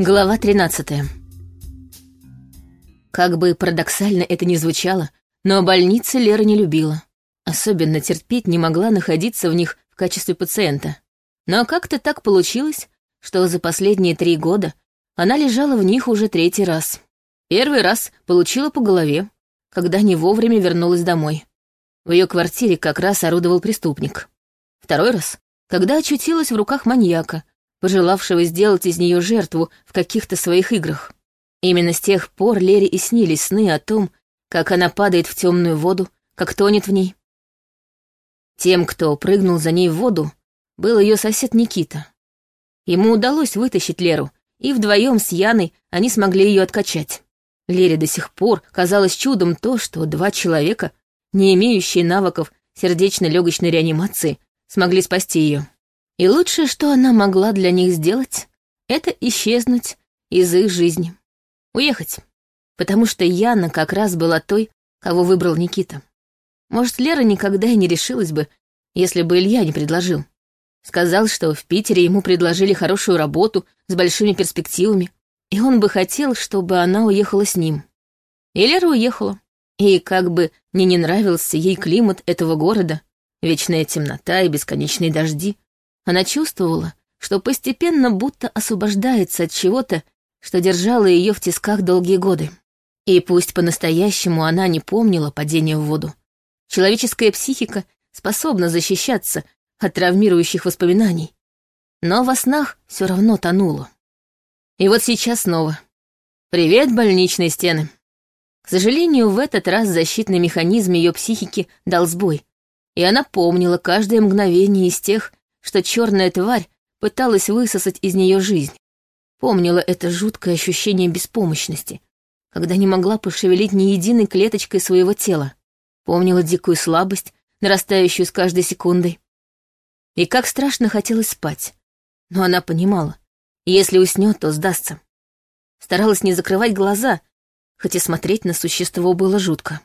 Глава 13 Как бы парадоксально это ни звучало, но больницы Лера не любила. Особенно терпеть не могла находиться в них в качестве пациента. Но как-то так получилось, что за последние три года она лежала в них уже третий раз. Первый раз получила по голове, когда не вовремя вернулась домой. В ее квартире как раз орудовал преступник. Второй раз, когда очутилась в руках маньяка, пожелавшего сделать из нее жертву в каких-то своих играх. Именно с тех пор Лере и снились сны о том, как она падает в темную воду, как тонет в ней. Тем, кто прыгнул за ней в воду, был ее сосед Никита. Ему удалось вытащить Леру, и вдвоем с Яной они смогли ее откачать. Лере до сих пор казалось чудом то, что два человека, не имеющие навыков сердечно-легочной реанимации, смогли спасти ее. И лучшее, что она могла для них сделать, это исчезнуть из их жизни. Уехать. Потому что Яна как раз была той, кого выбрал Никита. Может, Лера никогда и не решилась бы, если бы Илья не предложил. Сказал, что в Питере ему предложили хорошую работу с большими перспективами, и он бы хотел, чтобы она уехала с ним. И Лера уехала. И как бы мне не нравился ей климат этого города, вечная темнота и бесконечные дожди, она чувствовала, что постепенно будто освобождается от чего-то, что держало ее в тисках долгие годы. И пусть по-настоящему она не помнила падения в воду, человеческая психика способна защищаться от травмирующих воспоминаний, но во снах все равно тонула. И вот сейчас снова. Привет, больничные стены. К сожалению, в этот раз защитный механизм ее психики дал сбой, и она помнила каждое мгновение из тех, что черная тварь пыталась высосать из нее жизнь. Помнила это жуткое ощущение беспомощности, когда не могла пошевелить ни единой клеточкой своего тела. Помнила дикую слабость, нарастающую с каждой секундой. И как страшно хотелось спать. Но она понимала, если уснет, то сдастся. Старалась не закрывать глаза, хотя смотреть на существо было жутко.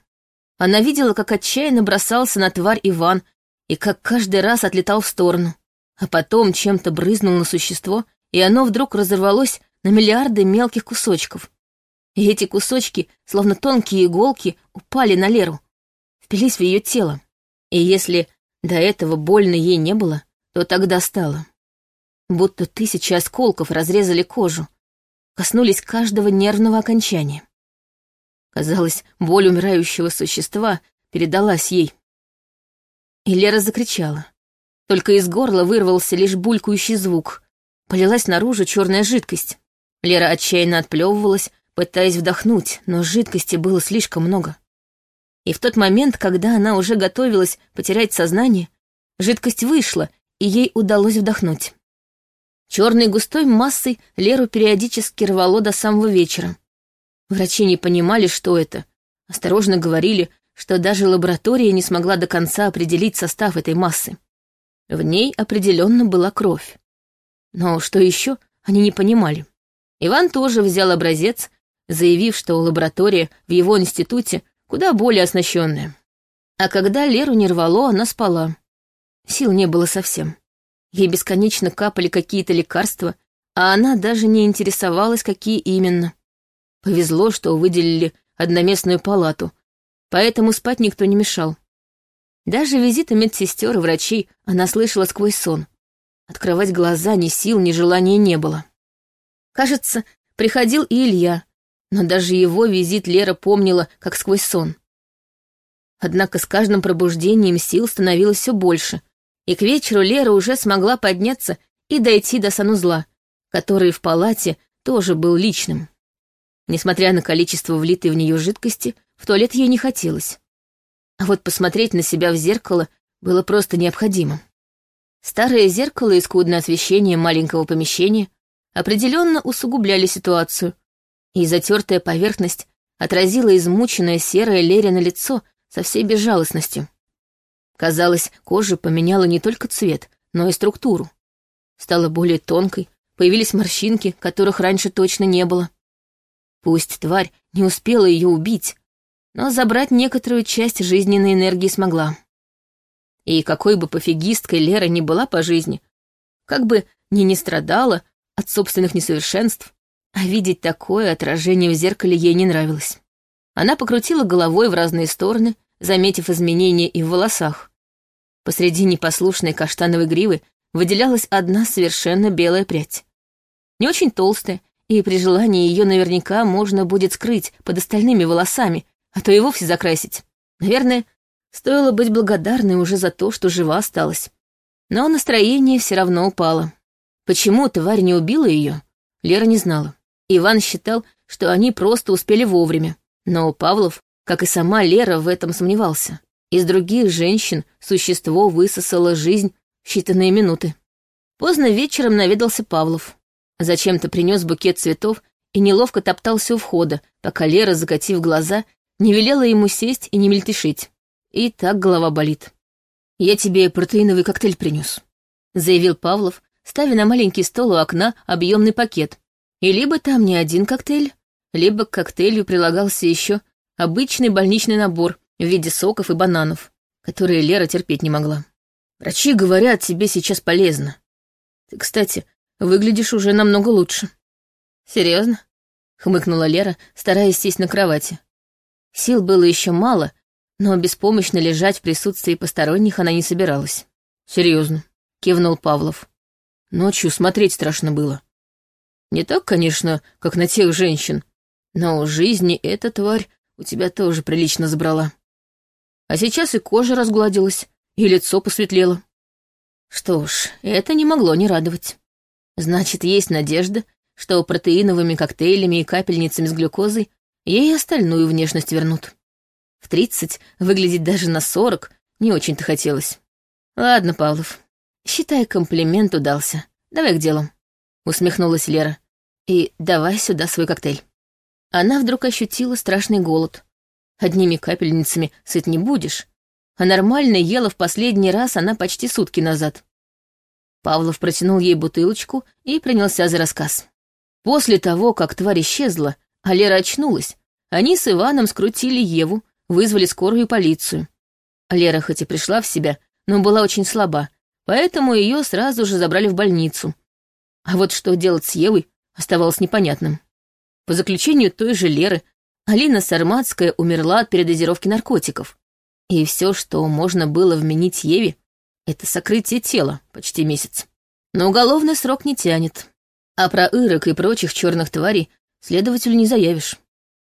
Она видела, как отчаянно бросался на тварь Иван и как каждый раз отлетал в сторону а потом чем-то брызнул на существо, и оно вдруг разорвалось на миллиарды мелких кусочков. И эти кусочки, словно тонкие иголки, упали на Леру, впились в ее тело. И если до этого больно ей не было, то тогда стало. Будто тысячи осколков разрезали кожу, коснулись каждого нервного окончания. Казалось, боль умирающего существа передалась ей. И Лера закричала. Только из горла вырвался лишь булькающий звук. Полилась наружу черная жидкость. Лера отчаянно отплевывалась, пытаясь вдохнуть, но жидкости было слишком много. И в тот момент, когда она уже готовилась потерять сознание, жидкость вышла, и ей удалось вдохнуть. Черной густой массой Леру периодически рвало до самого вечера. Врачи не понимали, что это. Осторожно говорили, что даже лаборатория не смогла до конца определить состав этой массы. В ней определенно была кровь. Но что еще, они не понимали. Иван тоже взял образец, заявив, что лаборатория в его институте куда более оснащенная. А когда Леру не рвало, она спала. Сил не было совсем. Ей бесконечно капали какие-то лекарства, а она даже не интересовалась, какие именно. Повезло, что выделили одноместную палату, поэтому спать никто не мешал. Даже визиты медсестер и врачей она слышала сквозь сон. Открывать глаза ни сил, ни желания не было. Кажется, приходил и Илья, но даже его визит Лера помнила, как сквозь сон. Однако с каждым пробуждением сил становилось все больше, и к вечеру Лера уже смогла подняться и дойти до санузла, который в палате тоже был личным. Несмотря на количество влитой в нее жидкости, в туалет ей не хотелось. А вот посмотреть на себя в зеркало было просто необходимо. Старое зеркало и скудное освещение маленького помещения определенно усугубляли ситуацию, и затертая поверхность отразила измученное серое Лерина лицо со всей безжалостностью. Казалось, кожа поменяла не только цвет, но и структуру. Стала более тонкой, появились морщинки, которых раньше точно не было. Пусть тварь не успела ее убить, но забрать некоторую часть жизненной энергии смогла. И какой бы пофигисткой Лера ни была по жизни, как бы ни не страдала от собственных несовершенств, А видеть такое отражение в зеркале ей не нравилось. Она покрутила головой в разные стороны, заметив изменения и в волосах. Посреди непослушной каштановой гривы выделялась одна совершенно белая прядь. Не очень толстая, и при желании ее наверняка можно будет скрыть под остальными волосами, а то и вовсе закрасить. Наверное, стоило быть благодарной уже за то, что жива осталась. Но настроение все равно упало. Почему тварь не убила ее, Лера не знала. Иван считал, что они просто успели вовремя. Но Павлов, как и сама Лера, в этом сомневался. Из других женщин существо высосало жизнь в считанные минуты. Поздно вечером наведался Павлов. Зачем-то принес букет цветов и неловко топтался у входа, пока Лера, закатив глаза, не велела ему сесть и не мельтешить. И так голова болит. «Я тебе протеиновый коктейль принес», — заявил Павлов, ставя на маленький стол у окна объемный пакет. И либо там не один коктейль, либо к коктейлю прилагался еще обычный больничный набор в виде соков и бананов, которые Лера терпеть не могла. Врачи говорят, тебе сейчас полезно. Ты, кстати, выглядишь уже намного лучше. Серьезно? хмыкнула Лера, стараясь сесть на кровати. Сил было еще мало, но беспомощно лежать в присутствии посторонних она не собиралась. Серьезно, кивнул Павлов. Ночью смотреть страшно было. Не так, конечно, как на тех женщин, но жизни эта тварь у тебя тоже прилично забрала. А сейчас и кожа разгладилась, и лицо посветлело. Что ж, это не могло не радовать. Значит, есть надежда, что протеиновыми коктейлями и капельницами с глюкозой ей остальную внешность вернут. В тридцать выглядеть даже на сорок не очень-то хотелось. Ладно, Павлов, считай, комплимент удался. Давай к делу. Усмехнулась Лера. И давай сюда свой коктейль. Она вдруг ощутила страшный голод. Одними капельницами сыт не будешь. А нормально ела в последний раз она почти сутки назад. Павлов протянул ей бутылочку и принялся за рассказ. После того, как тварь исчезла, а Лера очнулась, они с Иваном скрутили Еву, вызвали скорую полицию. Лера хоть и пришла в себя, но была очень слаба, поэтому ее сразу же забрали в больницу. А вот что делать с Евой, оставалось непонятным. По заключению той же Леры, Алина Сарматская умерла от передозировки наркотиков. И все, что можно было вменить Еве, это сокрытие тела почти месяц. Но уголовный срок не тянет. А про Ирок и прочих черных тварей следователю не заявишь.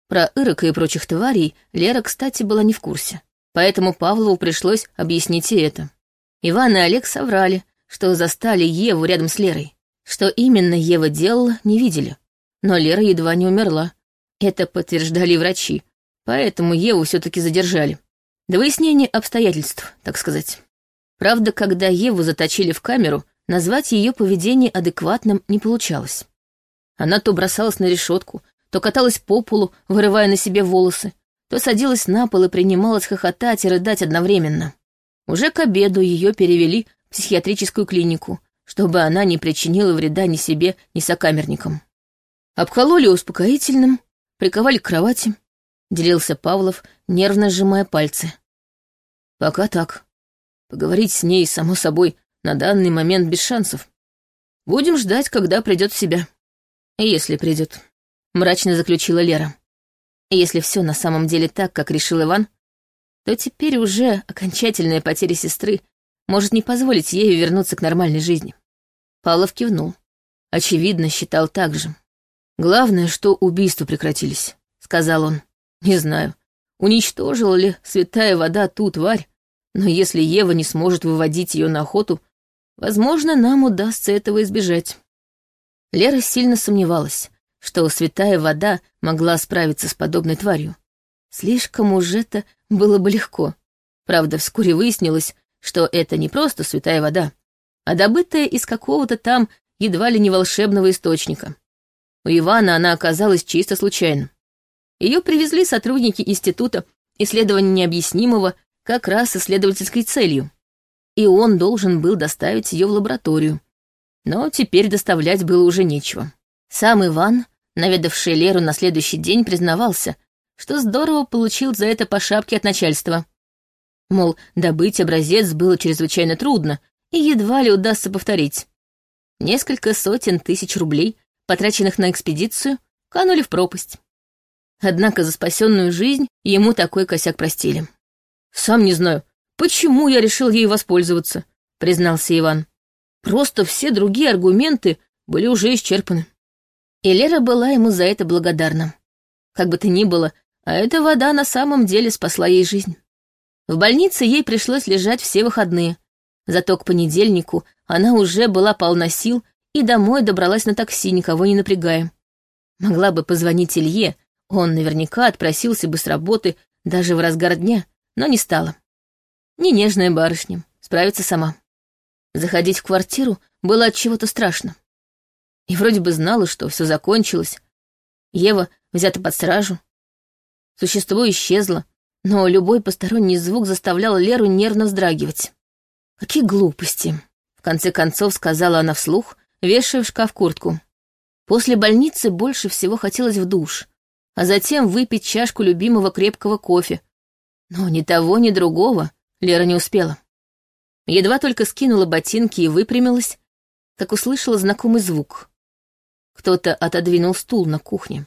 Про Ирока и прочих тварей Лера, кстати, была не в курсе. Поэтому Павлову пришлось объяснить и это. Иван и Олег соврали, что застали Еву рядом с Лерой. Что именно Ева делала, не видели. Но Лера едва не умерла. Это подтверждали врачи. Поэтому Еву все-таки задержали. До выяснения обстоятельств, так сказать. Правда, когда Еву заточили в камеру, назвать ее поведение адекватным не получалось. Она то бросалась на решетку, то каталась по полу, вырывая на себе волосы, то садилась на пол и принималась хохотать и рыдать одновременно. Уже к обеду ее перевели в психиатрическую клинику, чтобы она не причинила вреда ни себе, ни сокамерникам. Обкололи успокоительным, приковали к кровати, делился Павлов, нервно сжимая пальцы. Пока так. Поговорить с ней, само собой, на данный момент без шансов. Будем ждать, когда придет в себя. Если придет, мрачно заключила Лера. Если все на самом деле так, как решил Иван, то теперь уже окончательная потеря сестры может не позволить ей вернуться к нормальной жизни. Павлов кивнул. Очевидно, считал так же. «Главное, что убийства прекратились», — сказал он. «Не знаю, уничтожила ли святая вода ту тварь, но если Ева не сможет выводить ее на охоту, возможно, нам удастся этого избежать». Лера сильно сомневалась, что святая вода могла справиться с подобной тварью. Слишком уж это было бы легко. Правда, вскоре выяснилось, что это не просто святая вода, а добытая из какого-то там едва ли не волшебного источника. У Ивана она оказалась чисто случайно. Ее привезли сотрудники Института исследования необъяснимого как раз исследовательской целью. И он должен был доставить ее в лабораторию. Но теперь доставлять было уже нечего. Сам Иван, наведавший Леру на следующий день, признавался, что здорово получил за это по шапке от начальства. Мол, добыть образец было чрезвычайно трудно, и едва ли удастся повторить. Несколько сотен тысяч рублей потраченных на экспедицию, канули в пропасть. Однако за спасенную жизнь ему такой косяк простили. «Сам не знаю, почему я решил ей воспользоваться», — признался Иван. «Просто все другие аргументы были уже исчерпаны». И Лера была ему за это благодарна. Как бы то ни было, а эта вода на самом деле спасла ей жизнь. В больнице ей пришлось лежать все выходные. Зато к понедельнику она уже была полна сил и домой добралась на такси, никого не напрягая. Могла бы позвонить Илье, он наверняка отпросился бы с работы даже в разгар дня, но не стала. Не нежная барышня, справится сама. Заходить в квартиру было от чего-то страшно. И вроде бы знала, что все закончилось. Ева взята под стражу. Существо исчезло, но любой посторонний звук заставлял Леру нервно вздрагивать. Какие глупости, в конце концов сказала она вслух, вешая в шкаф куртку. После больницы больше всего хотелось в душ, а затем выпить чашку любимого крепкого кофе. Но ни того, ни другого Лера не успела. Едва только скинула ботинки и выпрямилась, как услышала знакомый звук. Кто-то отодвинул стул на кухне.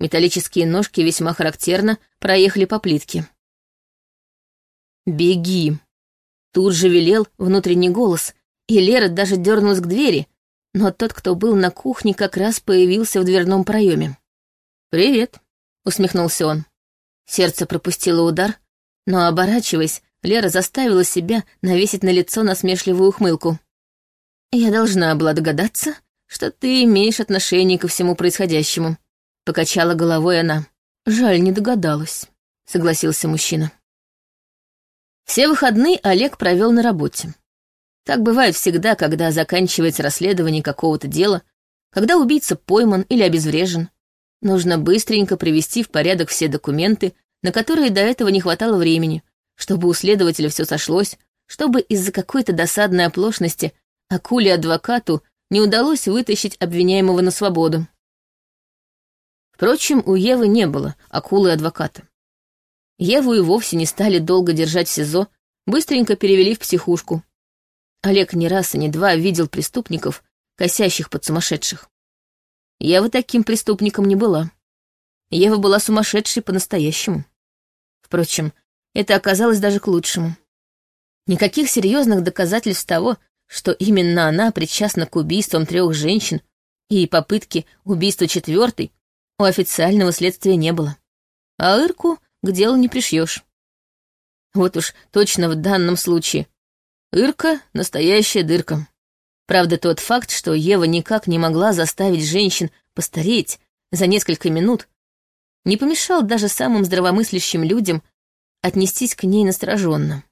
Металлические ножки весьма характерно проехали по плитке. «Беги!» Тут же велел внутренний голос, и Лера даже дернулась к двери, но тот, кто был на кухне, как раз появился в дверном проеме. «Привет», — усмехнулся он. Сердце пропустило удар, но, оборачиваясь, Лера заставила себя навесить на лицо насмешливую ухмылку. «Я должна была догадаться, что ты имеешь отношение ко всему происходящему», — покачала головой она. «Жаль, не догадалась», — согласился мужчина. Все выходные Олег провел на работе. Так бывает всегда, когда заканчивается расследование какого-то дела, когда убийца пойман или обезврежен. Нужно быстренько привести в порядок все документы, на которые до этого не хватало времени, чтобы у следователя все сошлось, чтобы из-за какой-то досадной оплошности акуле-адвокату не удалось вытащить обвиняемого на свободу. Впрочем, у Евы не было акулы-адвоката. Еву и вовсе не стали долго держать в СИЗО, быстренько перевели в психушку. Олег не раз и не два видел преступников, косящих под сумасшедших. Ева таким преступником не была. Ева была сумасшедшей по-настоящему. Впрочем, это оказалось даже к лучшему. Никаких серьезных доказательств того, что именно она причастна к убийствам трех женщин и попытке убийства четвертой, у официального следствия не было. А Ирку к делу не пришьешь. Вот уж точно в данном случае Ирка — настоящая дырка. Правда, тот факт, что Ева никак не могла заставить женщин постареть за несколько минут, не помешал даже самым здравомыслящим людям отнестись к ней настороженно.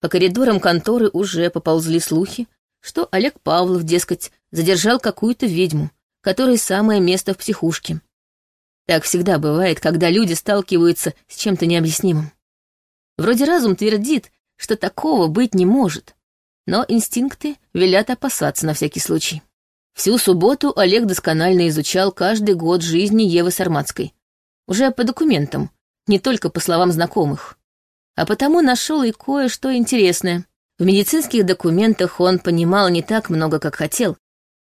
По коридорам конторы уже поползли слухи, что Олег Павлов, дескать, задержал какую-то ведьму, которой самое место в психушке. Так всегда бывает, когда люди сталкиваются с чем-то необъяснимым. Вроде разум твердит, что такого быть не может. Но инстинкты велят опасаться на всякий случай. Всю субботу Олег досконально изучал каждый год жизни Евы Сарматской. Уже по документам, не только по словам знакомых. А потому нашел и кое-что интересное. В медицинских документах он понимал не так много, как хотел.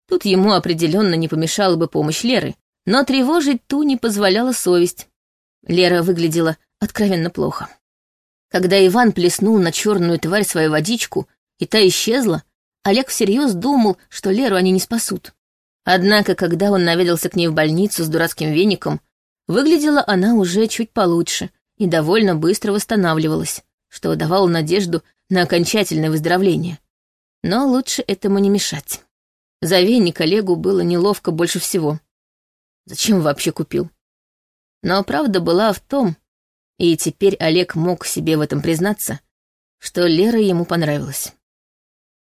Тут ему определенно не помешала бы помощь Леры, но тревожить ту не позволяла совесть. Лера выглядела откровенно плохо. Когда Иван плеснул на черную тварь свою водичку, и та исчезла, Олег всерьез думал, что Леру они не спасут. Однако, когда он наведался к ней в больницу с дурацким веником, выглядела она уже чуть получше и довольно быстро восстанавливалась, что давало надежду на окончательное выздоровление. Но лучше этому не мешать. За веник Олегу было неловко больше всего. Зачем вообще купил? Но правда была в том, и теперь Олег мог себе в этом признаться, что Лера ему понравилась.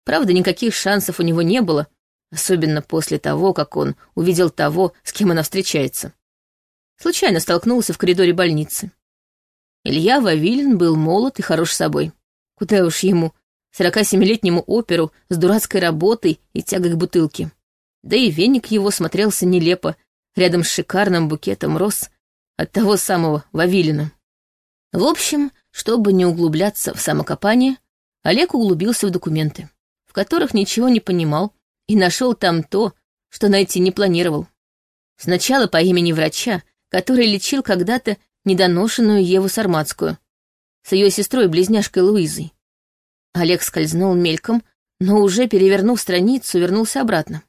Правда, никаких шансов у него не было, особенно после того, как он увидел того, с кем она встречается. Случайно столкнулся в коридоре больницы. Илья Вавилин был молод и хорош собой. Куда уж ему, 47-летнему оперу с дурацкой работой и тягой к бутылке. Да и веник его смотрелся нелепо, рядом с шикарным букетом роз от того самого Вавилина. В общем, чтобы не углубляться в самокопание, Олег углубился в документы, в которых ничего не понимал, и нашел там то, что найти не планировал. Сначала по имени врача, который лечил когда-то недоношенную Еву Сарматскую с ее сестрой-близняшкой Луизой. Олег скользнул мельком, но уже перевернув страницу, вернулся обратно.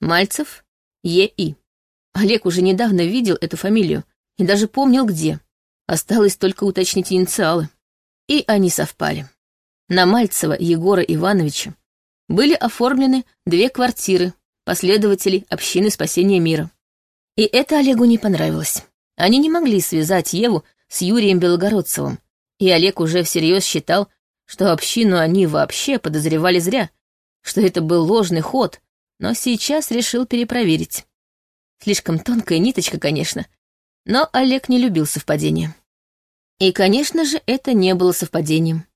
Мальцев Е.И. Олег уже недавно видел эту фамилию и даже помнил, где. Осталось только уточнить инициалы. И они совпали. На Мальцева Егора Ивановича были оформлены две квартиры последователей общины спасения мира. И это Олегу не понравилось. Они не могли связать Еву с Юрием Белогородцевым, и Олег уже всерьез считал, что общину они вообще подозревали зря, что это был ложный ход, но сейчас решил перепроверить. Слишком тонкая ниточка, конечно, но Олег не любил совпадения. И, конечно же, это не было совпадением.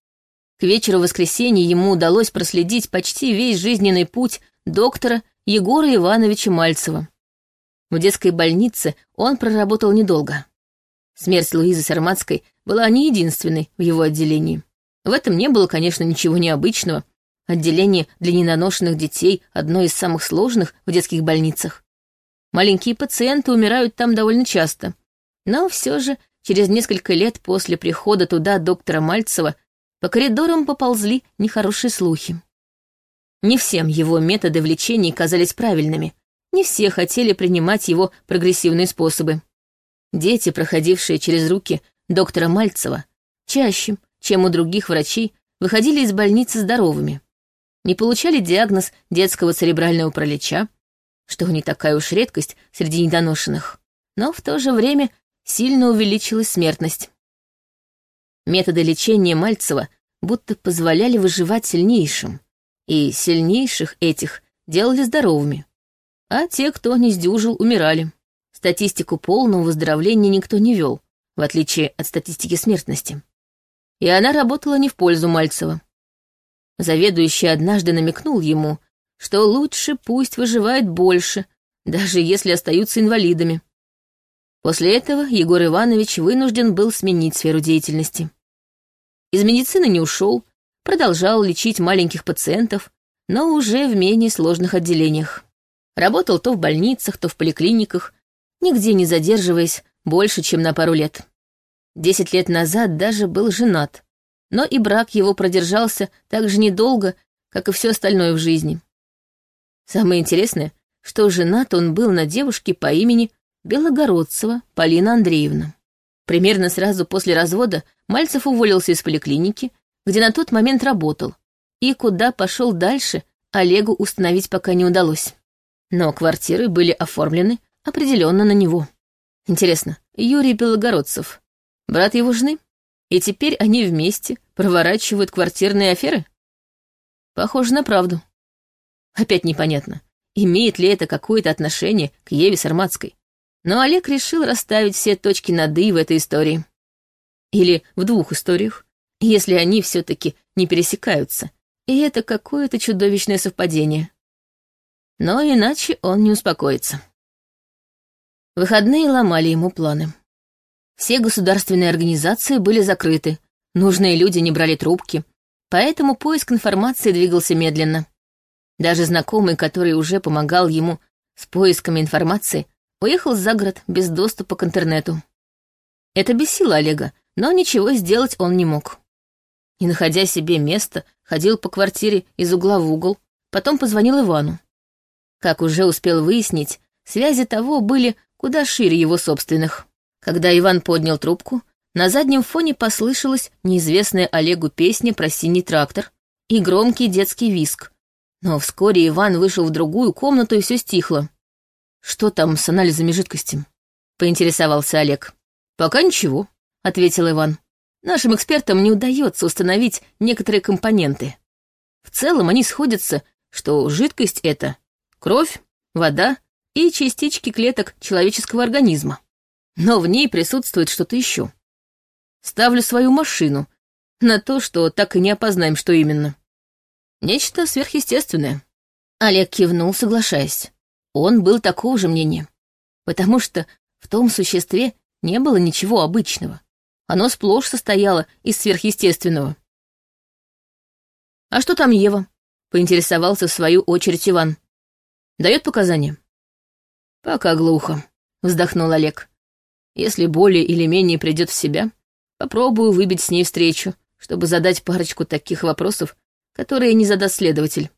К вечеру воскресенья ему удалось проследить почти весь жизненный путь доктора Егора Ивановича Мальцева. В детской больнице он проработал недолго. Смерть Луизы Сарматской была не единственной в его отделении. В этом не было, конечно, ничего необычного. Отделение для недоношенных детей — одно из самых сложных в детских больницах. Маленькие пациенты умирают там довольно часто. Но все же через несколько лет после прихода туда доктора Мальцева по коридорам поползли нехорошие слухи. Не всем его методы в лечении казались правильными, не все хотели принимать его прогрессивные способы. Дети, проходившие через руки доктора Мальцева, чаще, чем у других врачей, выходили из больницы здоровыми. Не получали диагноз детского церебрального пролеча, что не такая уж редкость среди недоношенных, но в то же время сильно увеличилась смертность. Методы лечения Мальцева будто позволяли выживать сильнейшим, и сильнейших этих делали здоровыми, а те, кто не сдюжил, умирали. Статистику полного выздоровления никто не вел, в отличие от статистики смертности. И она работала не в пользу Мальцева. Заведующий однажды намекнул ему, что лучше пусть выживает больше, даже если остаются инвалидами. После этого Егор Иванович вынужден был сменить сферу деятельности. Из медицины не ушел, продолжал лечить маленьких пациентов, но уже в менее сложных отделениях. Работал то в больницах, то в поликлиниках, нигде не задерживаясь больше, чем на пару лет. Десять лет назад даже был женат, но и брак его продержался так же недолго, как и все остальное в жизни. Самое интересное, что женат он был на девушке по имени Белогородцева Полина Андреевна. Примерно сразу после развода Мальцев уволился из поликлиники, где на тот момент работал, и куда пошел дальше, Олегу установить пока не удалось. Но квартиры были оформлены определенно на него. Интересно, Юрий Белогородцев, брат его жены? И теперь они вместе проворачивают квартирные аферы? Похоже на правду. Опять непонятно, имеет ли это какое-то отношение к Еве Сарматской. Но Олег решил расставить все точки над «и» в этой истории. Или в двух историях, если они все-таки не пересекаются, и это какое-то чудовищное совпадение. Но иначе он не успокоится. Выходные ломали ему планы. Все государственные организации были закрыты, нужные люди не брали трубки, поэтому поиск информации двигался медленно. Даже знакомый, который уже помогал ему с поисками информации, уехал за город без доступа к интернету. Это бесило Олега, но ничего сделать он не мог. Не находя себе места, ходил по квартире из угла в угол, потом позвонил Ивану. Как уже успел выяснить, связи того были куда шире его собственных. Когда Иван поднял трубку, на заднем фоне послышалась неизвестная Олегу песня про синий трактор и громкий детский виск. Но вскоре Иван вышел в другую комнату, и все стихло. «Что там с анализами жидкости?» — поинтересовался Олег. «Пока ничего», — ответил Иван. «Нашим экспертам не удается установить некоторые компоненты. В целом они сходятся, что жидкость — это кровь, вода и частички клеток человеческого организма. Но в ней присутствует что-то еще. Ставлю свою машину на то, что так и не опознаем, что именно. Нечто сверхъестественное». Олег кивнул, соглашаясь. Он был такого же мнения, потому что в том существе не было ничего обычного. Оно сплошь состояло из сверхъестественного. «А что там Ева?» — поинтересовался в свою очередь Иван. «Дает показания?» «Пока глухо», — вздохнул Олег. «Если более или менее придет в себя, попробую выбить с ней встречу, чтобы задать парочку таких вопросов, которые не задаст следователь.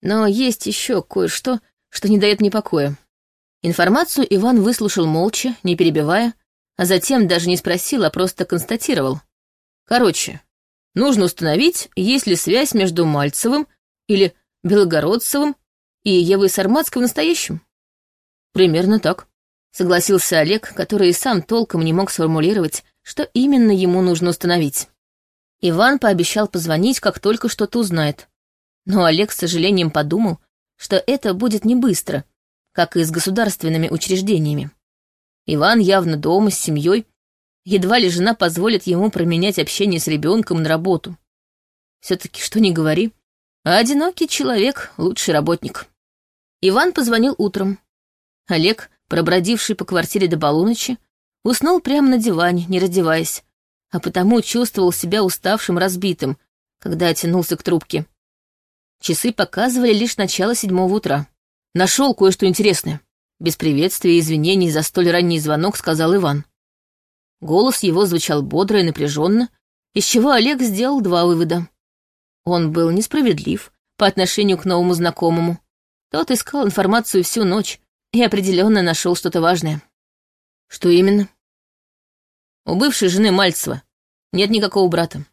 Но есть еще кое-что, что не дает мне покоя». Информацию Иван выслушал молча, не перебивая, а затем даже не спросил, а просто констатировал. Короче, нужно установить, есть ли связь между Мальцевым или Белогородцевым и Евой Сарматской в настоящем. Примерно так, согласился Олег, который и сам толком не мог сформулировать, что именно ему нужно установить. Иван пообещал позвонить, как только что-то узнает. Но Олег с сожалением подумал, что это будет не быстро, как и с государственными учреждениями. Иван явно дома, с семьей. Едва ли жена позволит ему променять общение с ребенком на работу. Все-таки что ни говори, а одинокий человек — лучший работник. Иван позвонил утром. Олег, пробродивший по квартире до полуночи, уснул прямо на диване, не раздеваясь, а потому чувствовал себя уставшим, разбитым, когда оттянулся к трубке. Часы показывали лишь начало седьмого утра. Нашел кое-что интересное. Без приветствия и извинений за столь ранний звонок сказал Иван. Голос его звучал бодро и напряженно, из чего Олег сделал два вывода. Он был несправедлив по отношению к новому знакомому. Тот искал информацию всю ночь и определенно нашел что-то важное. Что именно? У бывшей жены Мальцева нет никакого брата.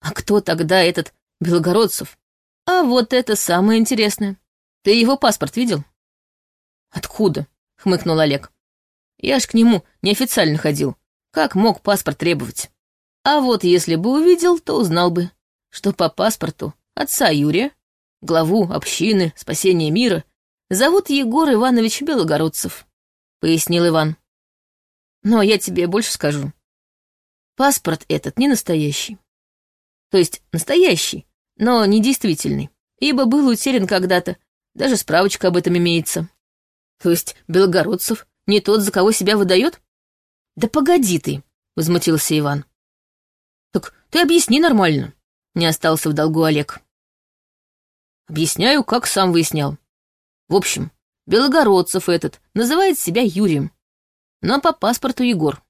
А кто тогда этот Белогородцев? А вот это самое интересное. Ты его паспорт видел? «Откуда?» — хмыкнул Олег. «Я ж к нему неофициально ходил. Как мог паспорт требовать? А вот если бы увидел, то узнал бы, что по паспорту отца Юрия, главу общины спасения мира, зовут Егор Иванович Белогородцев», — пояснил Иван. «Но я тебе больше скажу. Паспорт этот не настоящий. То есть настоящий, но не действительный, ибо был утерян когда-то, даже справочка об этом имеется. То есть Белогородцев не тот, за кого себя выдает? Да погоди ты, возмутился Иван. Так ты объясни нормально. Не остался в долгу Олег. Объясняю, как сам выяснял. В общем, Белогородцев этот называет себя Юрием, но по паспорту Егор.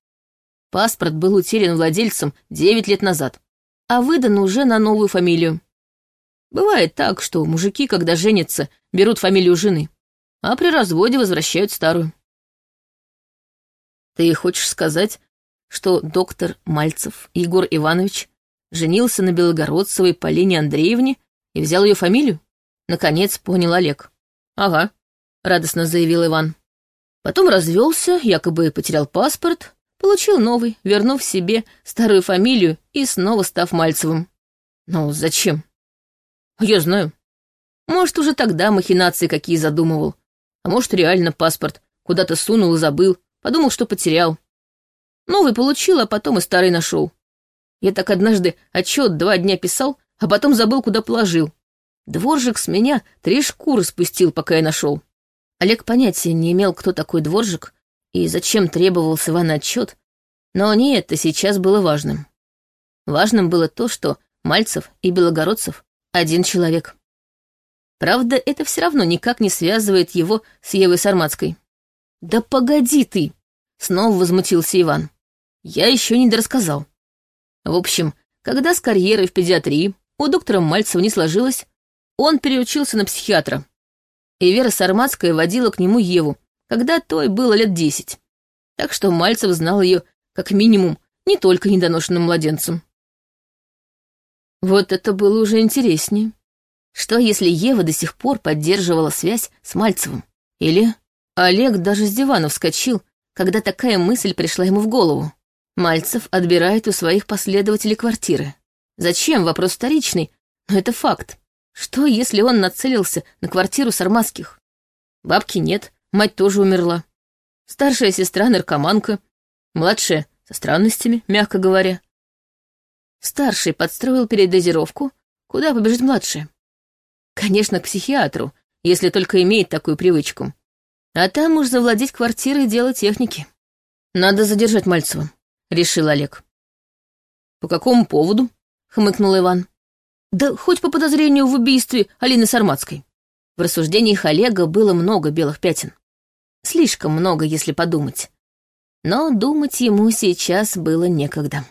Паспорт был утерян владельцем девять лет назад, а выдан уже на новую фамилию. Бывает так, что мужики, когда женятся, берут фамилию жены а при разводе возвращают старую. Ты хочешь сказать, что доктор Мальцев Егор Иванович женился на Белогородцевой Полине Андреевне и взял ее фамилию? Наконец понял Олег. Ага, радостно заявил Иван. Потом развелся, якобы потерял паспорт, получил новый, вернув себе старую фамилию и снова став Мальцевым. Ну, зачем? Я знаю. Может, уже тогда махинации какие задумывал, а может, реально паспорт куда-то сунул и забыл, подумал, что потерял. Новый получил, а потом и старый нашел. Я так однажды отчет два дня писал, а потом забыл, куда положил. Дворжик с меня три шкуры спустил, пока я нашел. Олег понятия не имел, кто такой дворжик и зачем требовался Иван отчет, но не это сейчас было важным. Важным было то, что Мальцев и Белогородцев — один человек. Правда, это все равно никак не связывает его с Евой Сарматской. «Да погоди ты!» — снова возмутился Иван. «Я еще не дорассказал. В общем, когда с карьерой в педиатрии у доктора Мальцева не сложилось, он переучился на психиатра. И Вера Сарматская водила к нему Еву, когда той было лет десять. Так что Мальцев знал ее, как минимум, не только недоношенным младенцем. Вот это было уже интереснее. Что, если Ева до сих пор поддерживала связь с Мальцевым? Или Олег даже с дивана вскочил, когда такая мысль пришла ему в голову. Мальцев отбирает у своих последователей квартиры. Зачем? Вопрос вторичный, но это факт. Что, если он нацелился на квартиру Сарматских? Бабки нет, мать тоже умерла. Старшая сестра наркоманка, младшая со странностями, мягко говоря. Старший подстроил передозировку, куда побежит младшая. Конечно, к психиатру, если только имеет такую привычку. А там уж завладеть квартирой — дело техники. Надо задержать Мальцева, — решил Олег. «По какому поводу?» — хмыкнул Иван. «Да хоть по подозрению в убийстве Алины Сарматской». В рассуждениях Олега было много белых пятен. Слишком много, если подумать. Но думать ему сейчас было некогда.